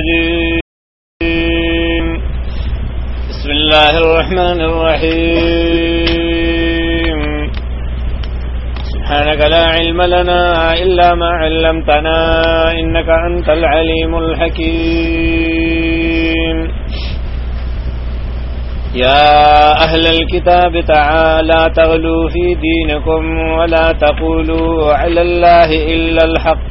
الرجيم. بسم الله الرحمن الرحيم. سبحانك لا علم لنا إلا ما علمتنا، إنك أنت العليم الحكيم. يا أهل الكتاب، تعالى تغلوا في دينكم ولا تقولوا على الله إلا الحق.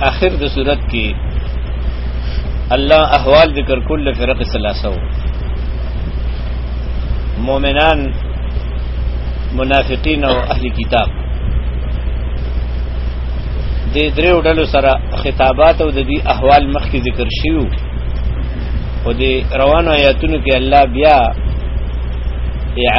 آخر د صورت کی اللہ احوال ذکر کل فرق ثلاثو مومنان، منافقین او اهل کتاب۔ د درې ډلو سره خطابات او د دې احوال مخکې ذکر شیو۔ او د روانو آیاتونو کې الله بیا